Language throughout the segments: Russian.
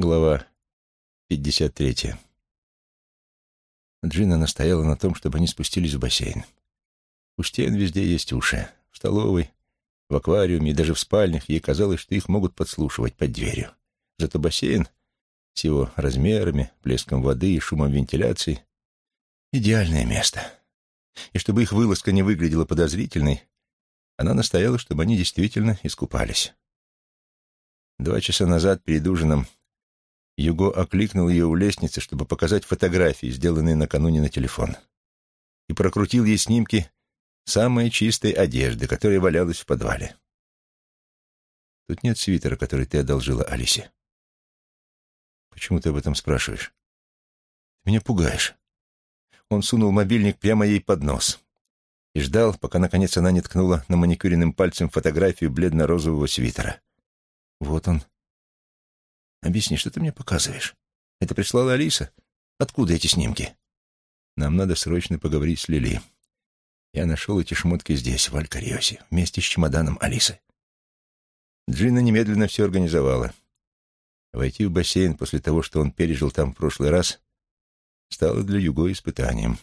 Глава 53. Джина настояла на том, чтобы они спустились в бассейн. У стен везде есть уши. В столовой, в аквариуме и даже в спальнях ей казалось, что их могут подслушивать под дверью. Зато бассейн с его размерами, плеском воды и шумом вентиляции — идеальное место. И чтобы их вылазка не выглядела подозрительной, она настояла, чтобы они действительно искупались. Два часа назад перед ужином Юго окликнул ее у лестницы, чтобы показать фотографии, сделанные накануне на телефон, и прокрутил ей снимки самой чистой одежды, которая валялась в подвале. Тут нет свитера, который ты одолжила Алисе. Почему ты об этом спрашиваешь? Ты меня пугаешь. Он сунул мобильник прямо ей под нос и ждал, пока, наконец, она не ткнула на маникюренным пальцем фотографию бледно-розового свитера. Вот он, Объясни, что ты мне показываешь? Это прислала Алиса? Откуда эти снимки? Нам надо срочно поговорить с Лили. Я нашел эти шмотки здесь, в Алькариосе, вместе с чемоданом Алисы. Джина немедленно все организовала. Войти в бассейн после того, что он пережил там в прошлый раз, стало для Юго испытанием.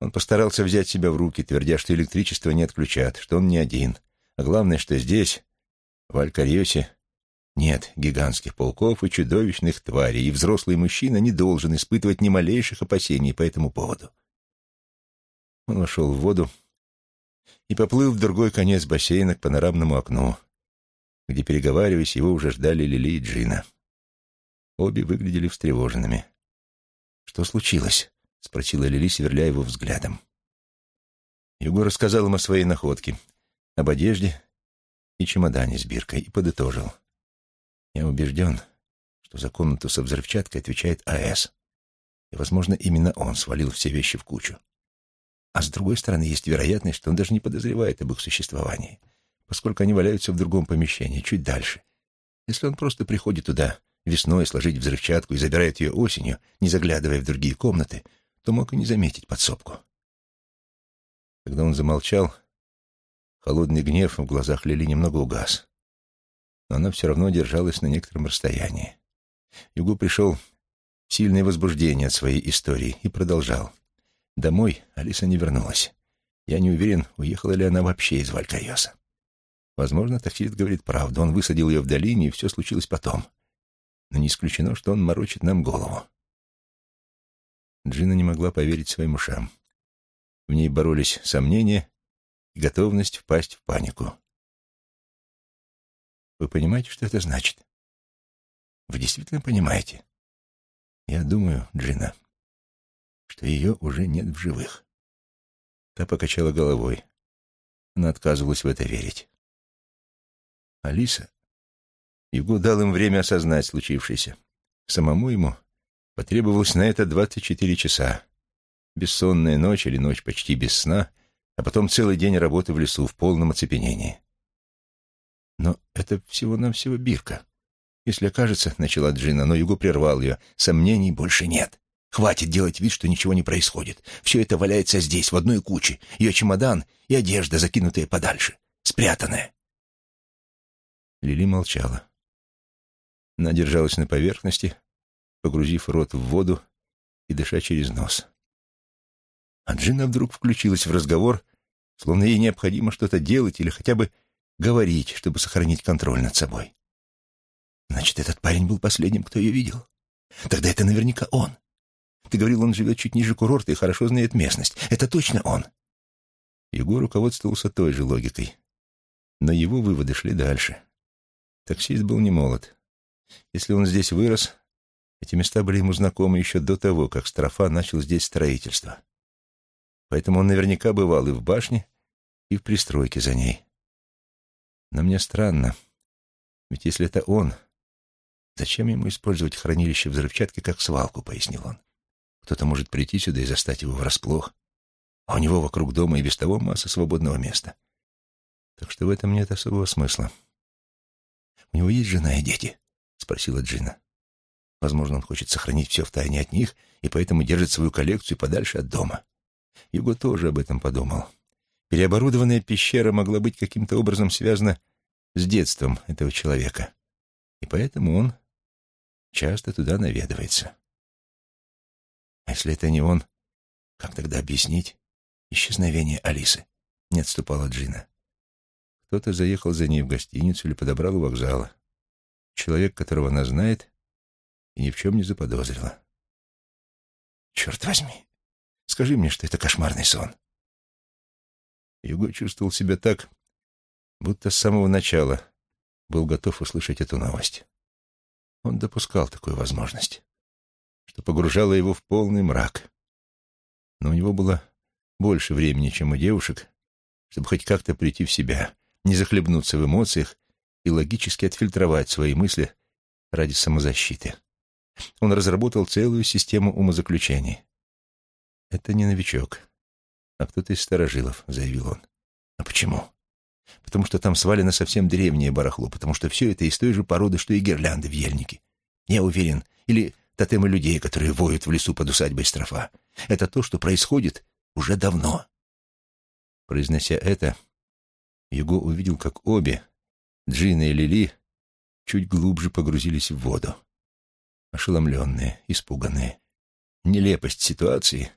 Он постарался взять себя в руки, твердя, что электричество не отключат, что он не один, а главное, что здесь, в Алькариосе, нет гигантских пауков и чудовищных тварей, и взрослый мужчина не должен испытывать ни малейших опасений по этому поводу. Он вошел в воду и поплыл в другой конец бассейна к панорамному окну, где, переговариваясь, его уже ждали Лили и Джина. Обе выглядели встревоженными. «Что случилось?» — спросила Лили, сверляя его взглядом. Юго рассказал им о своей находке, об одежде и чемодане с биркой, и подытожил — я убежден, что за комнату со взрывчаткой отвечает АЭС. И, возможно, именно он свалил все вещи в кучу. А с другой стороны, есть вероятность, что он даже не подозревает об их существовании, поскольку они валяются в другом помещении, чуть дальше. Если он просто приходит туда весной сложить взрывчатку и забирает ее осенью, не заглядывая в другие комнаты, то мог и не заметить подсобку. Когда он замолчал, холодный гнев в глазах Лили немного угас но она все равно держалась на некотором расстоянии. Югу пришел сильное возбуждение от своей истории и продолжал. Домой Алиса не вернулась. Я не уверен, уехала ли она вообще из Валькайоса. Возможно, таксист говорит правду. Он высадил ее в долине, и все случилось потом. Но не исключено, что он морочит нам голову. Джина не могла поверить своим ушам. В ней боролись сомнения и готовность впасть в панику. Вы понимаете, что это значит? Вы действительно понимаете? Я думаю, Джина, что ее уже нет в живых. Та покачала головой. Она отказывалась в это верить. Алиса? Юго дал им время осознать случившееся. Самому ему потребовалось на это 24 часа. Бессонная ночь или ночь почти без сна, а потом целый день работы в лесу в полном оцепенении. Но это всего-навсего бирка. Если окажется, — начала Джина, но Юго прервал ее, — сомнений больше нет. Хватит делать вид, что ничего не происходит. Все это валяется здесь, в одной куче. Ее чемодан и одежда, закинутые подальше. Спрятанная. Лили молчала. Она держалась на поверхности, погрузив рот в воду и дыша через нос. А Джина вдруг включилась в разговор, словно ей необходимо что-то делать или хотя бы говорить, чтобы сохранить контроль над собой. Значит, этот парень был последним, кто ее видел. Тогда это наверняка он. Ты говорил, он живет чуть ниже курорта и хорошо знает местность. Это точно он. Егор руководствовался той же логикой. Но его выводы шли дальше. Таксист был не молод. Если он здесь вырос, эти места были ему знакомы еще до того, как Строфа начал здесь строительство. Поэтому он наверняка бывал и в башне, и в пристройке за ней. Но мне странно, ведь если это он, зачем ему использовать хранилище взрывчатки как свалку, пояснил он. Кто-то может прийти сюда и застать его врасплох, а у него вокруг дома и без того масса свободного места. Так что в этом нет особого смысла. «У него есть жена и дети?» — спросила Джина. Возможно, он хочет сохранить все в тайне от них и поэтому держит свою коллекцию подальше от дома. Юго тоже об этом подумал. Переоборудованная пещера могла быть каким-то образом связана с детством этого человека. И поэтому он часто туда наведывается. А если это не он, как тогда объяснить исчезновение Алисы? Не отступала Джина. Кто-то заехал за ней в гостиницу или подобрал у вокзала. Человек, которого она знает и ни в чем не заподозрила. Черт возьми, скажи мне, что это кошмарный сон. Юго чувствовал себя так, будто с самого начала был готов услышать эту новость. Он допускал такую возможность, что погружало его в полный мрак. Но у него было больше времени, чем у девушек, чтобы хоть как-то прийти в себя, не захлебнуться в эмоциях и логически отфильтровать свои мысли ради самозащиты. Он разработал целую систему умозаключений. «Это не новичок, а кто-то из старожилов», — заявил он. «А почему?» «Потому что там свалено совсем древнее барахло, потому что все это из той же породы, что и гирлянды в ельнике. Я уверен. Или тотемы людей, которые воют в лесу под усадьбой Строфа. Это то, что происходит уже давно». Произнося это, Юго увидел, как обе, Джина и Лили, чуть глубже погрузились в воду. Ошеломленные, испуганные. Нелепость ситуации.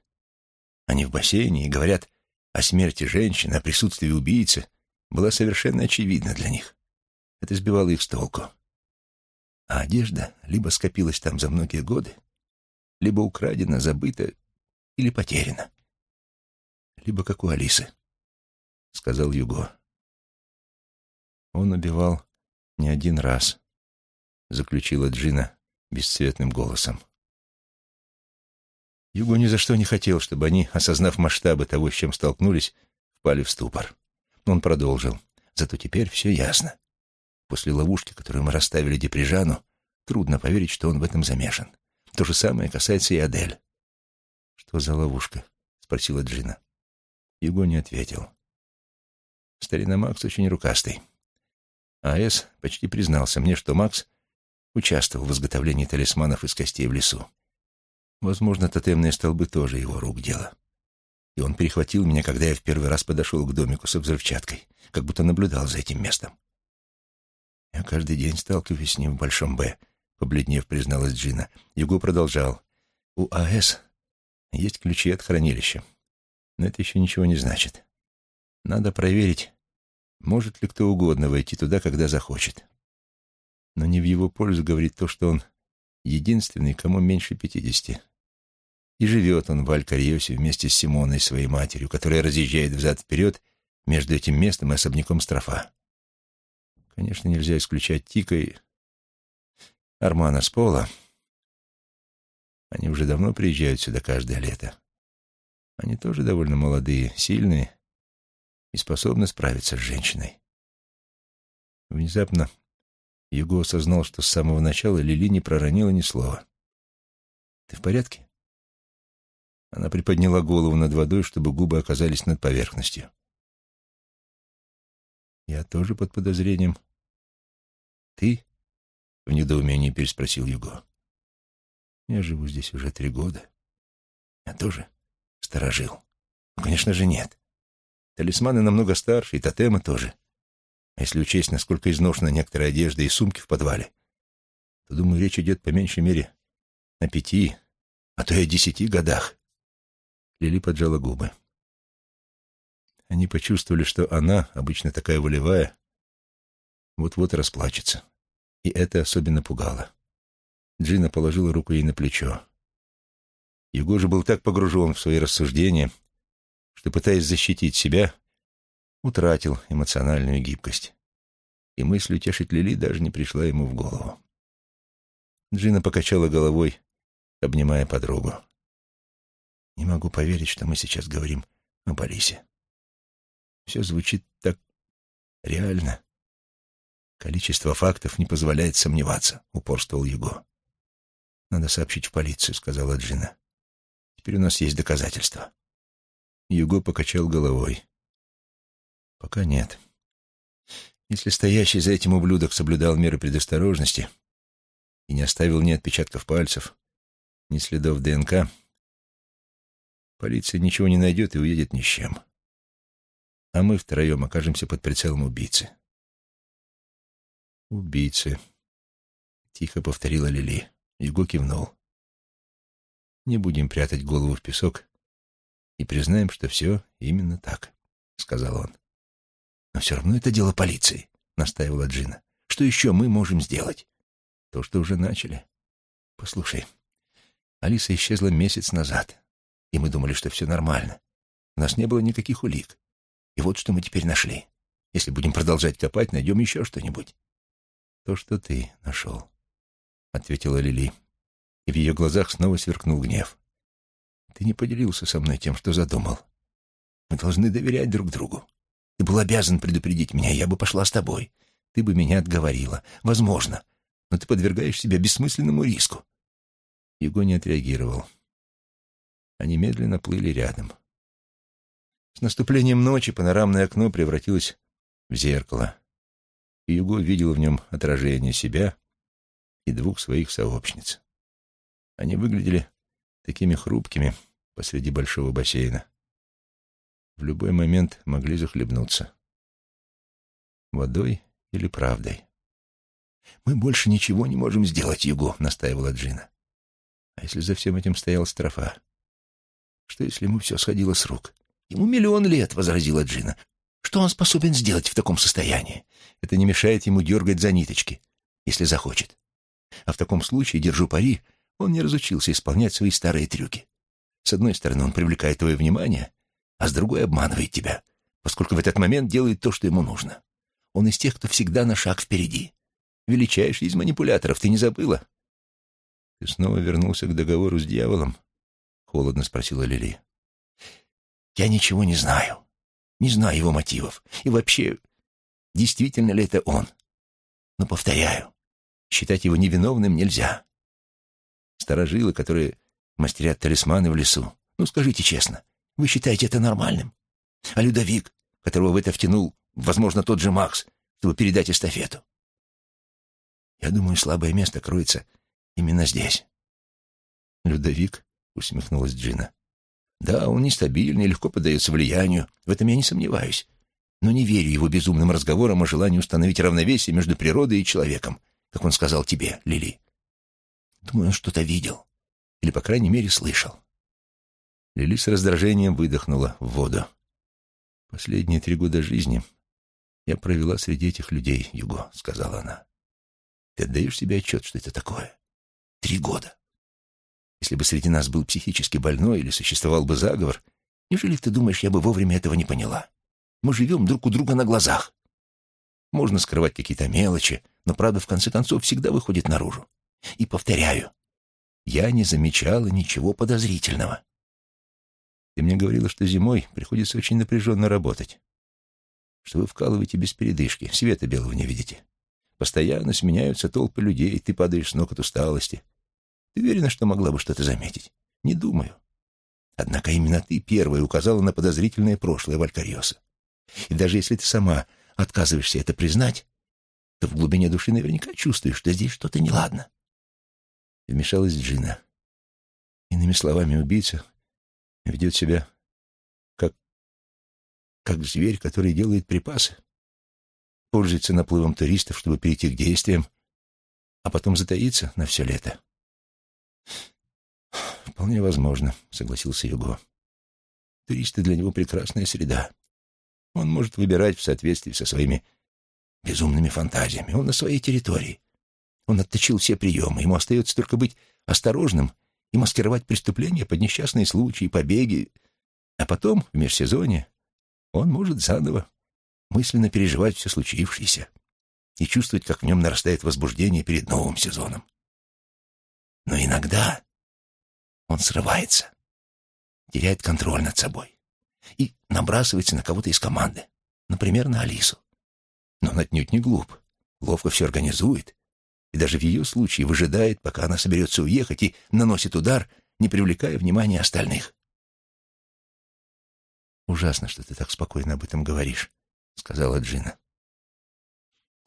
Они в бассейне и говорят о смерти женщины, о присутствии убийцы, была совершенно очевидна для них. Это сбивало их с толку. А одежда либо скопилась там за многие годы, либо украдена, забыта или потеряна. Либо как у Алисы, — сказал Юго. Он убивал не один раз, — заключила Джина бесцветным голосом. Юго ни за что не хотел, чтобы они, осознав масштабы того, с чем столкнулись, впали в ступор. Он продолжил. Зато теперь все ясно. После ловушки, которую мы расставили Деприжану, трудно поверить, что он в этом замешан. То же самое касается и Адель. «Что за ловушка?» — спросила Джина. Юго не ответил. Старина Макс очень рукастый. А.С. почти признался мне, что Макс участвовал в изготовлении талисманов из костей в лесу. Возможно, тотемные столбы тоже его рук дело. И он перехватил меня, когда я в первый раз подошел к домику со взрывчаткой, как будто наблюдал за этим местом. «Я каждый день сталкиваюсь с ним в Большом Б», — побледнев призналась Джина. Юго продолжал. «У А.С. есть ключи от хранилища, но это еще ничего не значит. Надо проверить, может ли кто угодно войти туда, когда захочет. Но не в его пользу говорит то, что он единственный, кому меньше пятидесяти. И живет он в Алькариосе вместе с Симоной, своей матерью, которая разъезжает взад-вперед между этим местом и особняком Строфа. Конечно, нельзя исключать Тика и Армана с Пола. Они уже давно приезжают сюда каждое лето. Они тоже довольно молодые, сильные и способны справиться с женщиной. Внезапно Юго осознал, что с самого начала Лили не проронила ни слова. «Ты в порядке?» Она приподняла голову над водой, чтобы губы оказались над поверхностью. «Я тоже под подозрением». «Ты?» — в недоумении переспросил Юго. «Я живу здесь уже три года. Я тоже сторожил?» «Ну, конечно же, нет. Талисманы намного старше, и тотемы тоже. Если учесть, насколько изношена некоторая одежда и сумки в подвале, то, думаю, речь идет по меньшей мере о пяти, а то и о десяти годах. Лили поджала губы. Они почувствовали, что она, обычно такая волевая, вот-вот расплачется. И это особенно пугало. Джина положила руку ей на плечо. Его же был так погружен в свои рассуждения, что, пытаясь защитить себя, утратил эмоциональную гибкость. И мысль утешить Лили даже не пришла ему в голову. Джина покачала головой, обнимая подругу. «Не могу поверить, что мы сейчас говорим об Алисе. Все звучит так реально. Количество фактов не позволяет сомневаться», — упорствовал Его. «Надо сообщить в полицию», — сказала Джина. «Теперь у нас есть доказательства». Юго покачал головой. Пока нет. Если стоящий за этим ублюдок соблюдал меры предосторожности и не оставил ни отпечатков пальцев, ни следов ДНК, полиция ничего не найдет и уедет ни с чем. А мы втроем окажемся под прицелом убийцы. «Убийцы», — тихо повторила Лили. Юго кивнул. «Не будем прятать голову в песок и признаем, что все именно так», — сказал он. «Но все равно это дело полиции», — настаивала Джина. «Что еще мы можем сделать?» «То, что уже начали. Послушай, Алиса исчезла месяц назад, и мы думали, что все нормально. У нас не было никаких улик. И вот что мы теперь нашли. Если будем продолжать копать, найдем еще что-нибудь». «То, что ты нашел», — ответила Лили. И в ее глазах снова сверкнул гнев. «Ты не поделился со мной тем, что задумал. Мы должны доверять друг другу. Ты был обязан предупредить меня, я бы пошла с тобой. Ты бы меня отговорила. Возможно. Но ты подвергаешь себя бессмысленному риску». Его не отреагировал. Они медленно плыли рядом. С наступлением ночи панорамное окно превратилось в зеркало и Юго видел в нем отражение себя и двух своих сообщниц. Они выглядели такими хрупкими посреди большого бассейна. В любой момент могли захлебнуться. Водой или правдой. «Мы больше ничего не можем сделать, Юго», — настаивала Джина. «А если за всем этим стоял Строфа? Что, если ему все сходило с рук?» «Ему миллион лет», — возразила Джина. Что он способен сделать в таком состоянии? Это не мешает ему дергать за ниточки, если захочет. А в таком случае, держу пари, он не разучился исполнять свои старые трюки. С одной стороны, он привлекает твое внимание, а с другой обманывает тебя, поскольку в этот момент делает то, что ему нужно. Он из тех, кто всегда на шаг впереди. Величайший из манипуляторов, ты не забыла? Ты снова вернулся к договору с дьяволом? Холодно спросила Лили. Я ничего не знаю. Не знаю его мотивов. И вообще, действительно ли это он? Но, повторяю, считать его невиновным нельзя. Старожилы, которые мастерят талисманы в лесу, ну, скажите честно, вы считаете это нормальным? А Людовик, которого в это втянул, возможно, тот же Макс, чтобы передать эстафету? Я думаю, слабое место кроется именно здесь. Людовик, усмехнулась Джина. Да, он нестабильный, легко поддается влиянию, в этом я не сомневаюсь. Но не верю его безумным разговорам о желании установить равновесие между природой и человеком, как он сказал тебе, Лили. Думаю, он что-то видел. Или, по крайней мере, слышал. Лили с раздражением выдохнула в воду. «Последние три года жизни я провела среди этих людей, Юго», — сказала она. «Ты отдаешь себе отчет, что это такое? Три года. Если бы среди нас был психически больной или существовал бы заговор, неужели ты думаешь, я бы вовремя этого не поняла? Мы живем друг у друга на глазах. Можно скрывать какие-то мелочи, но правда в конце концов всегда выходит наружу. И повторяю, я не замечала ничего подозрительного. Ты мне говорила, что зимой приходится очень напряженно работать, что вы вкалываете без передышки, света белого не видите. Постоянно сменяются толпы людей, ты падаешь с ног от усталости. Ты уверена, что могла бы что-то заметить? Не думаю. Однако именно ты первая указала на подозрительное прошлое Валькариоса. И даже если ты сама отказываешься это признать, то в глубине души наверняка чувствуешь, что здесь что-то неладно. Вмешалась Джина. Иными словами, убийца ведет себя как... как зверь, который делает припасы, пользуется наплывом туристов, чтобы перейти к действиям, а потом затаится на все лето. «Вполне возможно», — согласился Юго. «Туристы для него прекрасная среда. Он может выбирать в соответствии со своими безумными фантазиями. Он на своей территории. Он отточил все приемы. Ему остается только быть осторожным и маскировать преступления под несчастные случаи, побеги. А потом, в межсезонье, он может заново мысленно переживать все случившееся и чувствовать, как в нем нарастает возбуждение перед новым сезоном. Но иногда он срывается, теряет контроль над собой и набрасывается на кого-то из команды, например, на Алису. Но он отнюдь не глуп, ловко все организует и даже в ее случае выжидает, пока она соберется уехать и наносит удар, не привлекая внимания остальных. «Ужасно, что ты так спокойно об этом говоришь», — сказала Джина.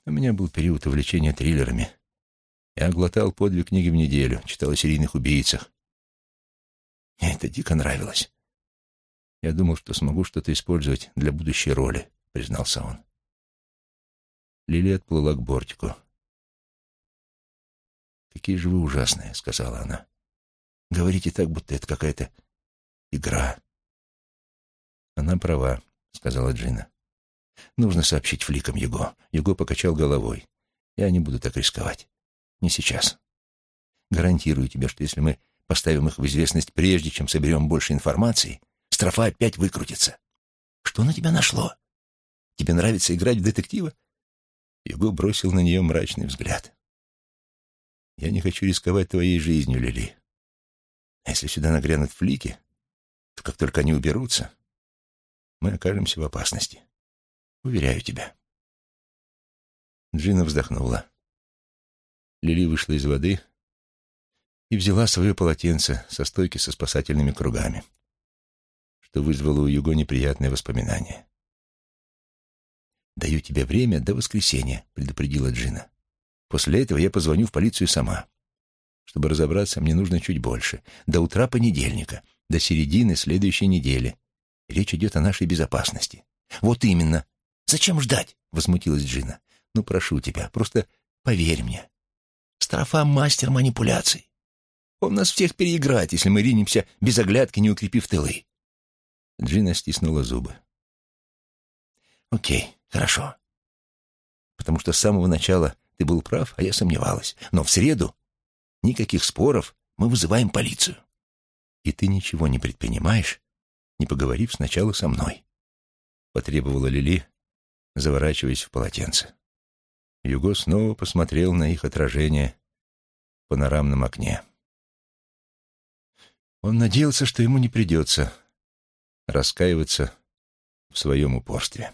«У меня был период увлечения триллерами, я глотал по две книги в неделю, читал о серийных убийцах. Мне это дико нравилось. Я думал, что смогу что-то использовать для будущей роли, признался он. Лили отплыла к бортику. «Какие же вы ужасные», — сказала она. «Говорите так, будто это какая-то игра». «Она права», — сказала Джина. «Нужно сообщить фликам Юго». Юго покачал головой. «Я не буду так рисковать. Не сейчас. Гарантирую тебе, что если мы поставим их в известность прежде, чем соберем больше информации, строфа опять выкрутится. Что на тебя нашло? Тебе нравится играть в детектива?» Юго бросил на нее мрачный взгляд. «Я не хочу рисковать твоей жизнью, Лили. А если сюда нагрянут флики, то как только они уберутся, мы окажемся в опасности. Уверяю тебя». Джина вздохнула. Лили вышла из воды и взяла свое полотенце со стойки со спасательными кругами, что вызвало у Юго неприятные воспоминания. «Даю тебе время до воскресенья», — предупредила Джина. «После этого я позвоню в полицию сама. Чтобы разобраться, мне нужно чуть больше. До утра понедельника, до середины следующей недели. Речь идет о нашей безопасности». «Вот именно. Зачем ждать?» — возмутилась Джина. «Ну, прошу тебя, просто поверь мне. Строфа — мастер манипуляций. Он нас всех переиграет, если мы ринемся без оглядки, не укрепив тылы». Джина стиснула зубы. «Окей, хорошо. Потому что с самого начала ты был прав, а я сомневалась. Но в среду никаких споров, мы вызываем полицию. И ты ничего не предпринимаешь, не поговорив сначала со мной», — потребовала Лили, заворачиваясь в полотенце. Юго снова посмотрел на их отражение в панорамном окне. Он надеялся, что ему не придется раскаиваться в своем упорстве.